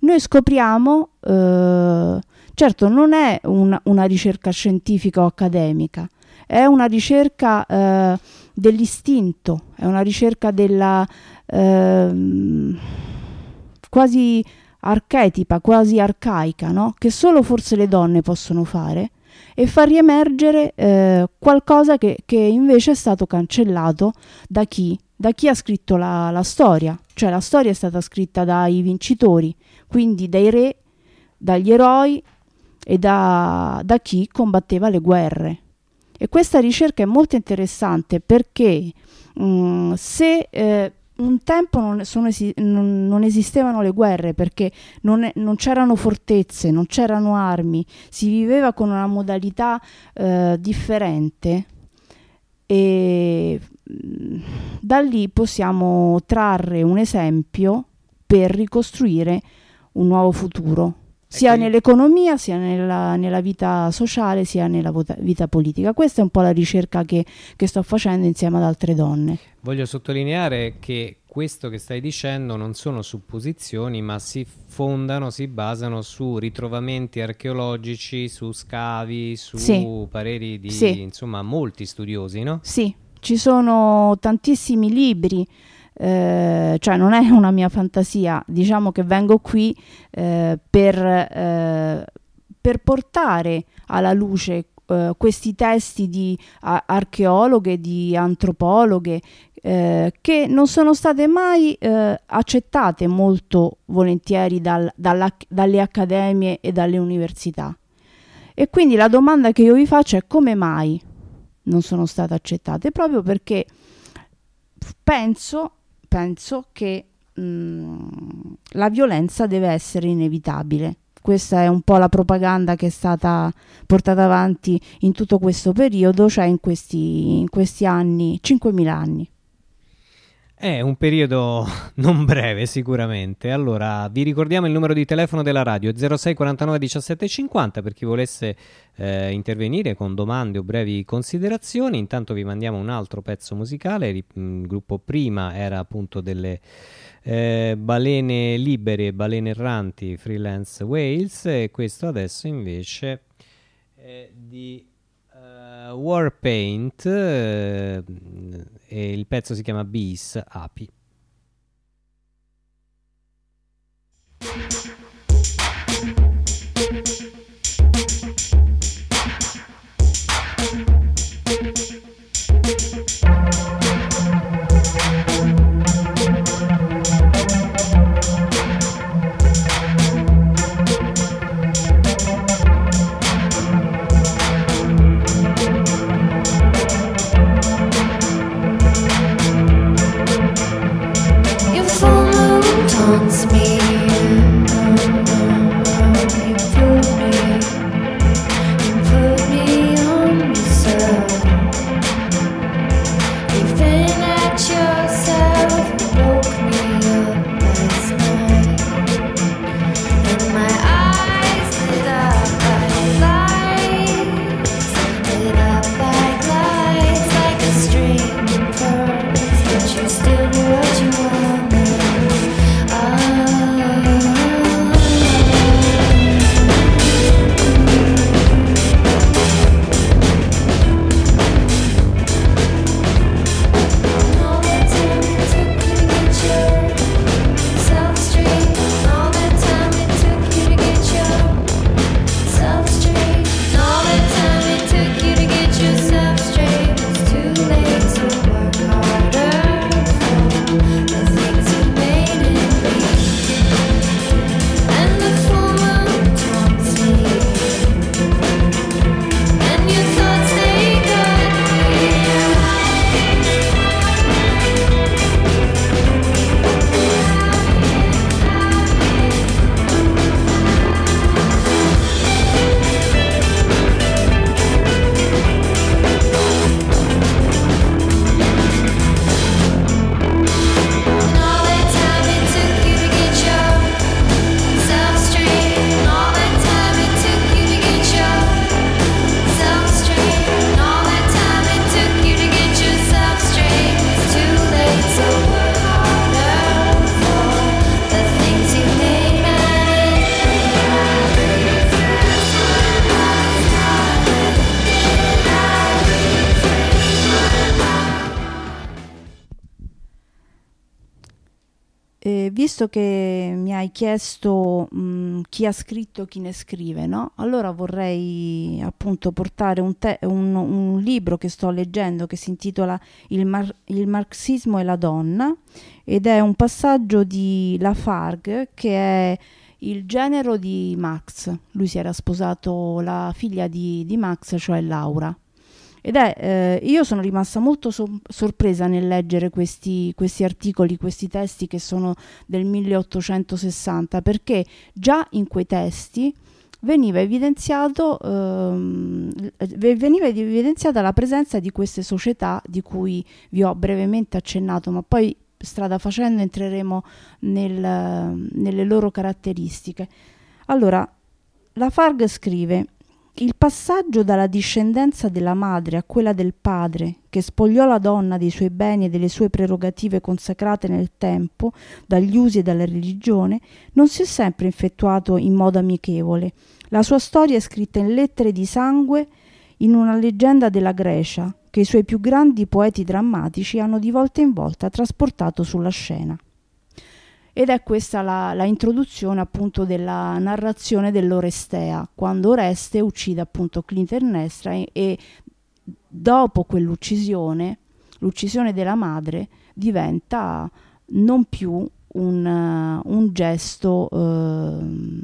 noi scopriamo, eh, certo non è un- una ricerca scientifica o accademica, è una ricerca eh, dell'istinto, è una ricerca della ehm, quasi archetipa, quasi arcaica, no? che solo forse le donne possono fare e far riemergere eh, qualcosa che, che invece è stato cancellato da chi? Da chi ha scritto la, la storia, cioè la storia è stata scritta dai vincitori, quindi dai re, dagli eroi e da, da chi combatteva le guerre. E questa ricerca è molto interessante perché mm, se eh, un tempo non, sono non- non esistevano le guerre perché non, non c'erano fortezze, non c'erano armi, si viveva con una modalità eh, differente e mm, da lì possiamo trarre un esempio per ricostruire un nuovo futuro, sia nell'economia, sia nella, nella vita sociale, sia nella vota- vita politica. Questa è un po' la ricerca che, che sto facendo insieme ad altre donne. Voglio sottolineare che questo che stai dicendo non sono supposizioni, ma si fondano, si basano su ritrovamenti archeologici, su scavi, su Sì. pareri di Sì. insomma molti studiosi, no? Sì, ci sono tantissimi libri, eh, cioè non è [laughs] una mia fantasia, diciamo che vengo qui eh, per, eh, per portare alla luce eh, questi testi di archeologhe, di antropologhe, eh, che non sono state mai accettate molto volentieri dal- dalla- dalle accademie e dalle università. E quindi la domanda che io vi faccio è come mai non sono state accettate? Proprio perché penso, penso che mm, la violenza deve essere inevitabile. Questa è un po' la propaganda che è stata portata avanti in tutto questo periodo, cioè in questi, in questi anni, 5.000 anni. È un periodo [laughs] non breve sicuramente. Allora, vi ricordiamo il numero di telefono della radio 06 49 17 50 per chi volesse eh, intervenire con domande o brevi considerazioni. Intanto vi mandiamo un altro pezzo musicale. Mm, Il gruppo prima era appunto delle eh, balene libere, balene erranti, freelance Wales e questo adesso invece è di eh, Warpaint eh, e il pezzo si chiama Bees Api. Visto che mi hai chiesto mh, chi ha scritto e chi ne scrive, no? Allora vorrei appunto portare un, te- un- un libro che sto leggendo che si intitola il, mar- il marxismo e la donna ed è un passaggio di Lafargue che è il genero di Max. Lui si era sposato la figlia di, di Max, cioè Laura. Ed è, eh, io sono rimasta molto so- sorpresa nel leggere questi, questi articoli, questi testi che sono del 1860, perché già in quei testi veniva evidenziato ehm, veniva evidenziata la presenza di queste società di cui vi ho brevemente accennato, ma poi strada facendo entreremo nel- nelle loro caratteristiche. Allora, Lafargue scrive il passaggio dalla discendenza della madre a quella del padre, che spogliò la donna dei suoi beni e delle sue prerogative consacrate nel tempo, dagli usi e dalla religione, non si è sempre effettuato in modo amichevole. La sua storia è scritta in lettere di sangue in una leggenda della Grecia, che i suoi più grandi poeti drammatici hanno di volta in volta trasportato sulla scena. Ed è questa la, la introduzione appunto della narrazione dell'Orestea, quando Oreste uccide appunto Clitemnestra e, e dopo quell'uccisione, l'uccisione della madre diventa non più un, eh, un gesto ehm,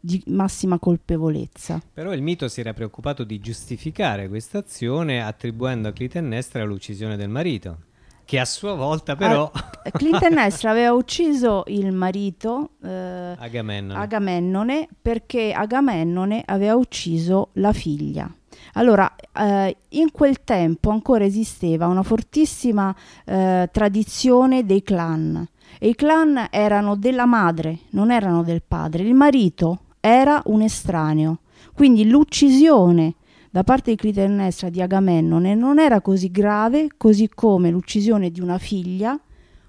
di massima colpevolezza. Però il mito si era preoccupato di giustificare questa azione attribuendo a Clitennestra l'uccisione del marito, che a sua volta però Ah, Clitemnestra aveva ucciso il marito eh, Agamennone. Agamennone perché Agamennone aveva ucciso la figlia. Allora, eh, in quel tempo ancora esisteva una fortissima eh, tradizione dei clan e i clan erano della madre, non erano del padre. Il marito era un estraneo, quindi l'uccisione da parte di Clitemnestra di Agamennone non era così grave così come l'uccisione di una figlia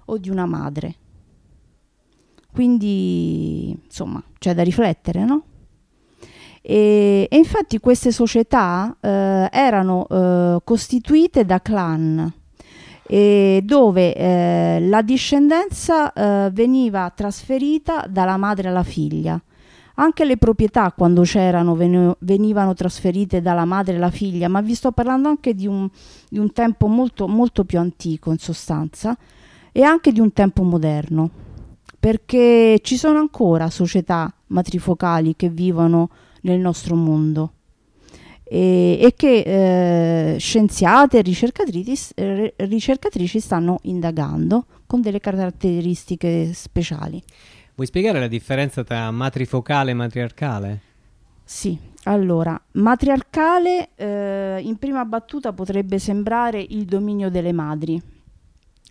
o di una madre. Quindi, insomma, c'è da riflettere, no? E, e infatti queste società eh, erano eh, costituite da clan e dove eh, la discendenza eh, veniva trasferita dalla madre alla figlia. Anche le proprietà quando c'erano veni- venivano trasferite dalla madre alla figlia, ma vi sto parlando anche di un, di un tempo molto, molto più antico in sostanza e anche di un tempo moderno, perché ci sono ancora società matrifocali che vivono nel nostro mondo e, e che eh, scienziate e ricercatrici, eh, ricercatrici stanno indagando con delle caratteristiche speciali. Vuoi spiegare la differenza tra matrifocale e matriarcale? Sì, allora, matriarcale eh, in prima battuta potrebbe sembrare il dominio delle madri,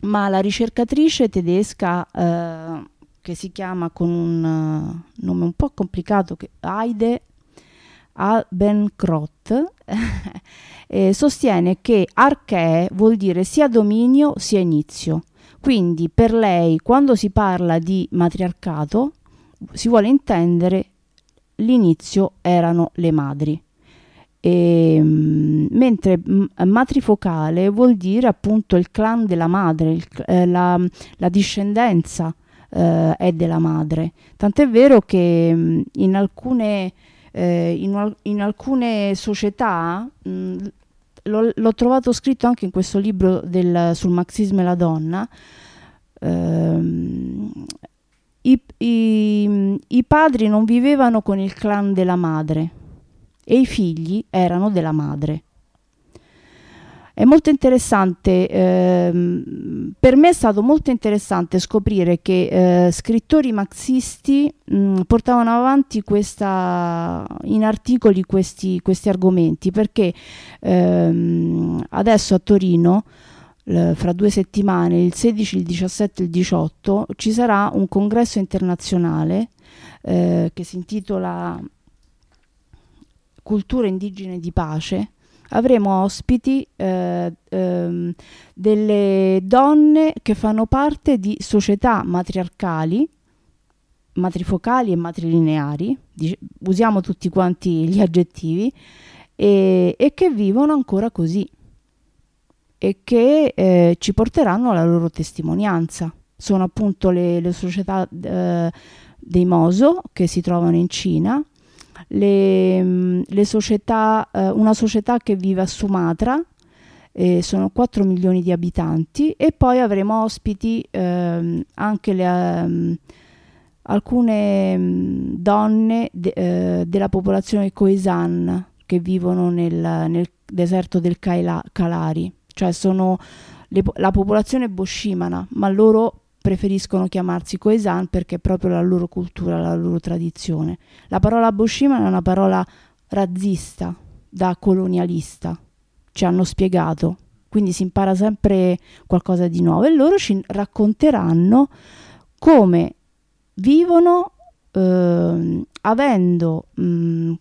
ma la ricercatrice tedesca eh, che si chiama con un eh, nome un po' complicato, che Heide Abenkrot, [laughs] eh, sostiene che archee vuol dire sia dominio sia inizio. Quindi per lei quando si parla di matriarcato si vuole intendere l'inizio erano le madri. E, mm, mentre mm, matrifocale vuol dire appunto il clan della madre, il eh, la, la discendenza eh, è della madre. Tant'è vero che mm, in alcune, eh, in, in alcune società, mh, l'ho, l'ho trovato scritto anche in questo libro del- sul marxismo e la donna, ehm, i, i- i padri non vivevano con il clan della madre e i figli erano della madre. È molto interessante, ehm, per me è stato molto interessante scoprire che eh, scrittori marxisti mh, portavano avanti questa, in articoli questi, questi argomenti perché ehm, adesso a Torino fra due settimane, il 16, il 17 e il 18, ci sarà un congresso internazionale eh, che si intitola Culture indigene di pace. Avremo ospiti eh, ehm, delle donne che fanno parte di società matriarcali, matrifocali e matrilineari, dic- usiamo tutti quanti gli aggettivi, e, e che vivono ancora così e che eh, ci porteranno alla loro testimonianza. sono appunto le, le società eh, dei Moso che si trovano in Cina, le, mh, le società, eh, una società che vive a Sumatra, eh, sono 4 milioni di abitanti e poi avremo ospiti ehm, anche le, ehm, alcune mh, donne de- eh, della popolazione Khoisan che vivono nel, nel deserto del Kalari, cioè sono le la popolazione boshimana, ma loro preferiscono chiamarsi Khoisan perché è proprio la loro cultura, la loro tradizione. La parola boshimana è una parola razzista, da colonialista, ci hanno spiegato, quindi si impara sempre qualcosa di nuovo e loro ci racconteranno come vivono ehm, avendo mh,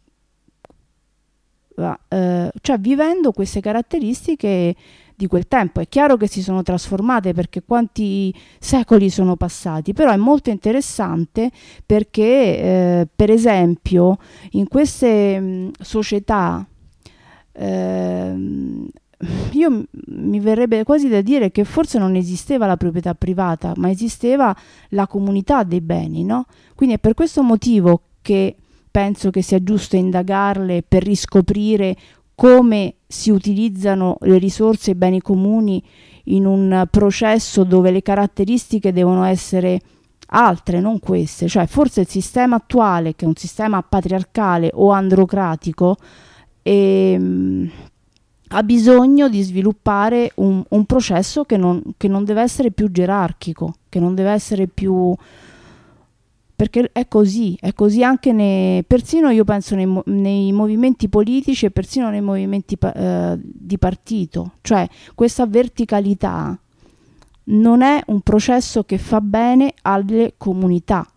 va- eh, cioè vivendo queste caratteristiche di quel tempo. È chiaro che si sono trasformate perché quanti secoli sono passati, però è molto interessante perché, eh, per esempio, in queste mh, società, ehm, io mi verrebbe quasi da dire che forse non esisteva la proprietà privata, ma esisteva la comunità dei beni, no? Quindi è per questo motivo che penso che sia giusto indagarle per riscoprire come si utilizzano le risorse e i beni comuni in un processo dove le caratteristiche devono essere altre, non queste. Cioè, forse il sistema attuale, che è un sistema patriarcale o androcratico, ehm, ha bisogno di sviluppare un, un processo che non, che non deve essere più gerarchico, che non deve essere più perché è così, è così anche nei, persino io penso nei, nei movimenti politici e persino nei movimenti eh, di partito, cioè questa verticalità non è un processo che fa bene alle comunità.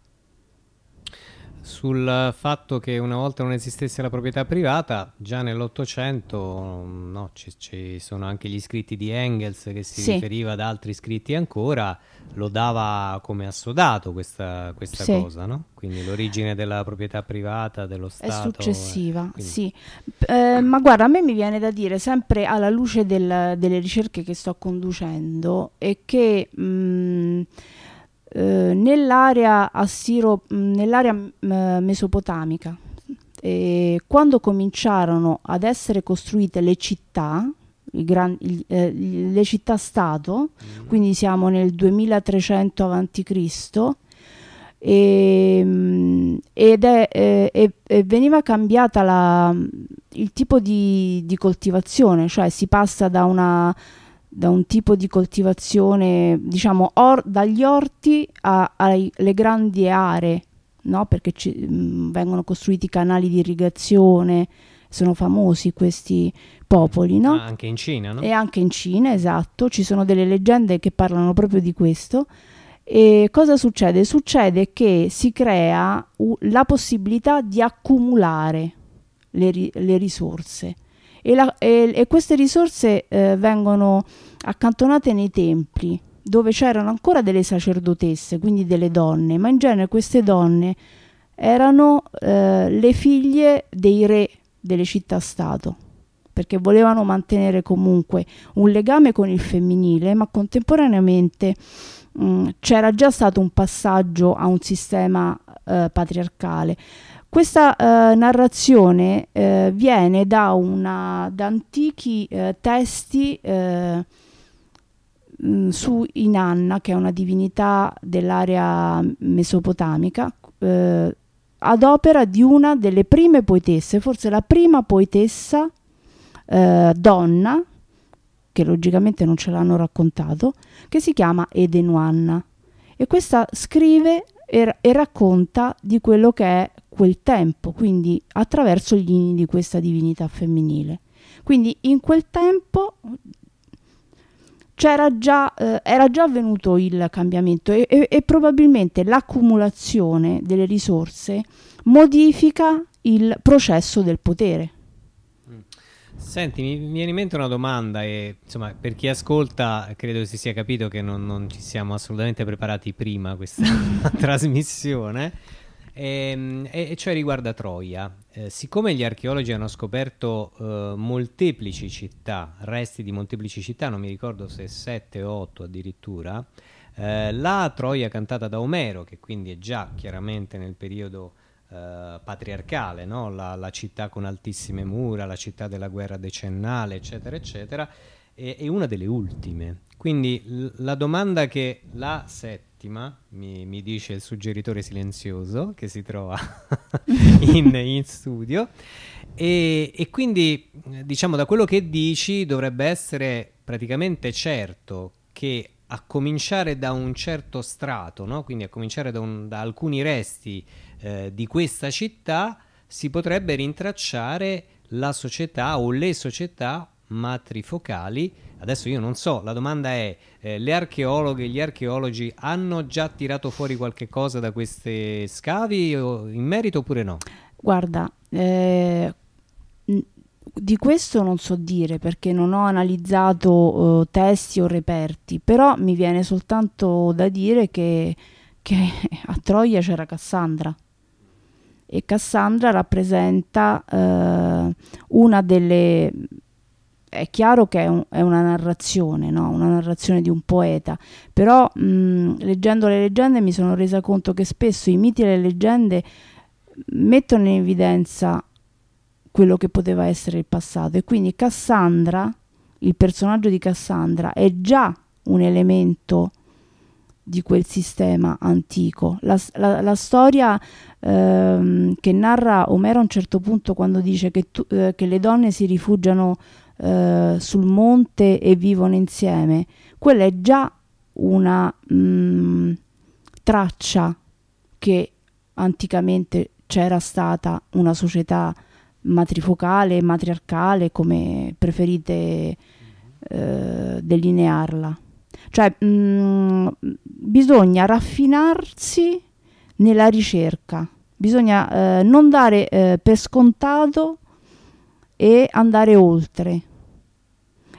Sul fatto che una volta non esistesse la proprietà privata, già nell'Ottocento no, ci, ci sono anche gli scritti di Engels che si Sì. riferiva ad altri scritti ancora, lo dava come assodato questa, questa Sì. cosa, no? Quindi l'origine della proprietà privata, dello È Stato. successiva, eh, sì. Eh, ma guarda, a me mi viene da dire, sempre alla luce del- delle ricerche che sto conducendo, è che mh, eh, nell'area assiro, mh, nell'area mh, mesopotamica, eh, quando cominciarono ad essere costruite le città, gran- il- eh, le città-stato, quindi siamo nel 2300 a.C., e, mm, ed è, eh, e- e veniva cambiata la- il tipo di, di coltivazione, cioè si passa da, una, da un tipo di coltivazione, diciamo, or- dagli orti alle grandi aree, no? perché ci- mm, vengono costruiti canali di irrigazione, sono famosi questi popoli, no? Ah, anche in Cina, no? E anche in Cina, esatto, ci sono delle leggende che parlano proprio di questo. E cosa succede? Succede che si crea u- la possibilità di accumulare le, ri- le risorse e, la- e- e queste risorse eh, vengono accantonate nei templi dove c'erano ancora delle sacerdotesse, quindi delle donne, ma in genere queste donne erano eh, le figlie dei re delle città-stato perché volevano mantenere comunque un legame con il femminile, ma contemporaneamente mh, c'era già stato un passaggio a un sistema eh, patriarcale. Questa eh, narrazione eh, viene da, una, da antichi eh, testi eh, mh, su Inanna, che è una divinità dell'area mesopotamica, eh, ad opera di una delle prime poetesse, forse la prima poetessa eh, donna, che logicamente non ce l'hanno raccontato, che si chiama Edenuanna. E questa scrive e racconta di quello che è quel tempo, quindi attraverso gli inni di questa divinità femminile. Quindi in quel tempo c'era già, eh, era già avvenuto il cambiamento e, e- e probabilmente l'accumulazione delle risorse modifica il processo del potere. Senti, mi viene in mente una domanda e insomma per chi ascolta credo si sia capito che non, non ci siamo assolutamente preparati prima questa [laughs] trasmissione e, e cioè riguarda Troia. Eh, siccome gli archeologi hanno scoperto eh, molteplici città, resti di molteplici città, non mi ricordo se sette o otto addirittura, Eh, la Troia cantata da Omero, che quindi è già chiaramente nel periodo eh, patriarcale, no? la, la città con altissime mura, la città della guerra decennale, eccetera, eccetera, è, è una delle ultime. Quindi la domanda che la settima, mi, mi dice il suggeritore silenzioso che si trova [laughs] in, in studio, e, e quindi diciamo da quello che dici dovrebbe essere praticamente certo che a cominciare da un certo strato, no? quindi a cominciare da, un- da alcuni resti eh, di questa città, si potrebbe rintracciare la società o le società matrifocali. Adesso io non so, la domanda è, eh, le archeologhe e gli archeologi hanno già tirato fuori qualche cosa da questi scavi o- in merito oppure no? Guarda, eh, di questo non so dire perché non ho analizzato eh, testi o reperti, però mi viene soltanto da dire che, che [laughs] a Troia c'era Cassandra e Cassandra rappresenta eh, una delle... È chiaro che è, un- è una narrazione, no? una narrazione di un poeta, però mh, leggendo le leggende mi sono resa conto che spesso i miti e le leggende mettono in evidenza quello che poteva essere il passato e quindi Cassandra, il personaggio di Cassandra è già un elemento di quel sistema antico. La, la- la storia ehm, che narra Omero a un certo punto quando dice che, tu- eh, che le donne si rifugiano eh, sul monte e vivono insieme, quella è già una mm, traccia che anticamente c'era stata una società matrifocale, matriarcale, come preferite eh, delinearla. Cioè, mm, bisogna raffinarsi nella ricerca, bisogna eh, non dare eh, per scontato e andare oltre.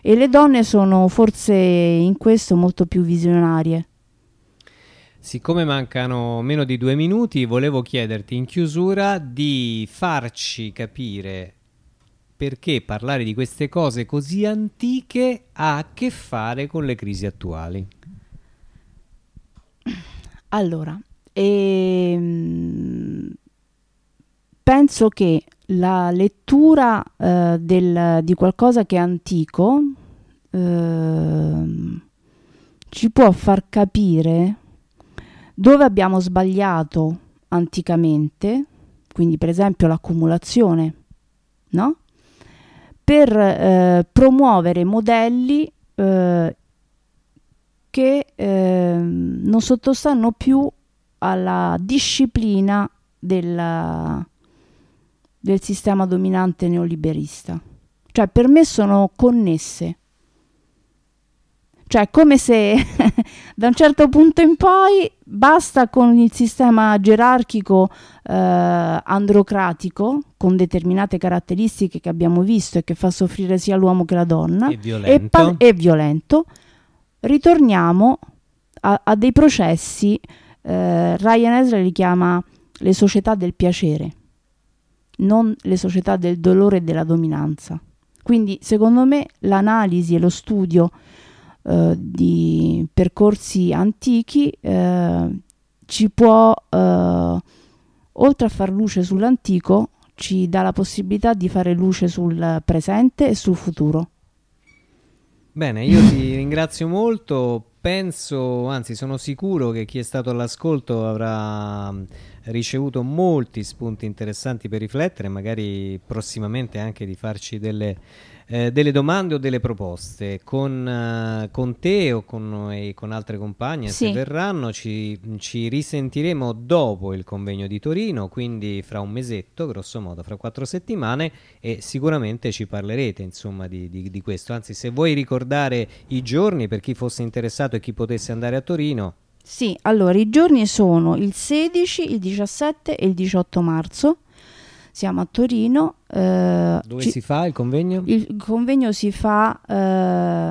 E le donne sono forse in questo molto più visionarie. Siccome mancano meno di due minuti, volevo chiederti in chiusura di farci capire perché parlare di queste cose così antiche ha a che fare con le crisi attuali. Allora, ehm, penso che la lettura eh, del- di qualcosa che è antico ehm, ci può far capire dove abbiamo sbagliato anticamente, quindi per esempio l'accumulazione, no? Per eh, promuovere modelli eh, che ehm, non sottostanno più alla disciplina della- del sistema dominante neoliberista. Cioè, per me sono connesse. Cioè, come se [laughs] da un certo punto in poi basta con il sistema gerarchico eh, androcratico, con determinate caratteristiche che abbiamo visto e che fa soffrire sia l'uomo che la donna, E violento. pa- e violento, ritorniamo a, a dei processi, eh, Ryan Esler li chiama le società del piacere, non le società del dolore e della dominanza. Quindi, secondo me, l'analisi e lo studio eh, di percorsi antichi eh, ci può, eh, oltre a far luce sull'antico, ci dà la possibilità di fare luce sul presente e sul futuro. Bene, io ti ringrazio molto. Penso, anzi, sono sicuro che chi è stato all'ascolto avrà ricevuto molti spunti interessanti per riflettere, magari prossimamente anche di farci delle, eh, delle domande o delle proposte. Con, eh, con te o con, e con altre compagne, se Sì. verranno, ci, ci risentiremo dopo il convegno di Torino, quindi fra un mesetto, grosso modo, fra quattro settimane, e sicuramente ci parlerete insomma di, di- di questo. Anzi, se vuoi ricordare i giorni per chi fosse interessato e chi potesse andare a Torino, Sì, allora i giorni sono il 16, il 17 e il 18 marzo. Siamo a Torino. eh, dove ci- si fa il convegno? Il convegno si fa, eh,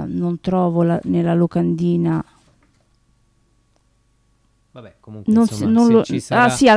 non trovo la- nella locandina. Vabbè, comunque Non insomma, si- non lo- ci ah, sarà- sì, alla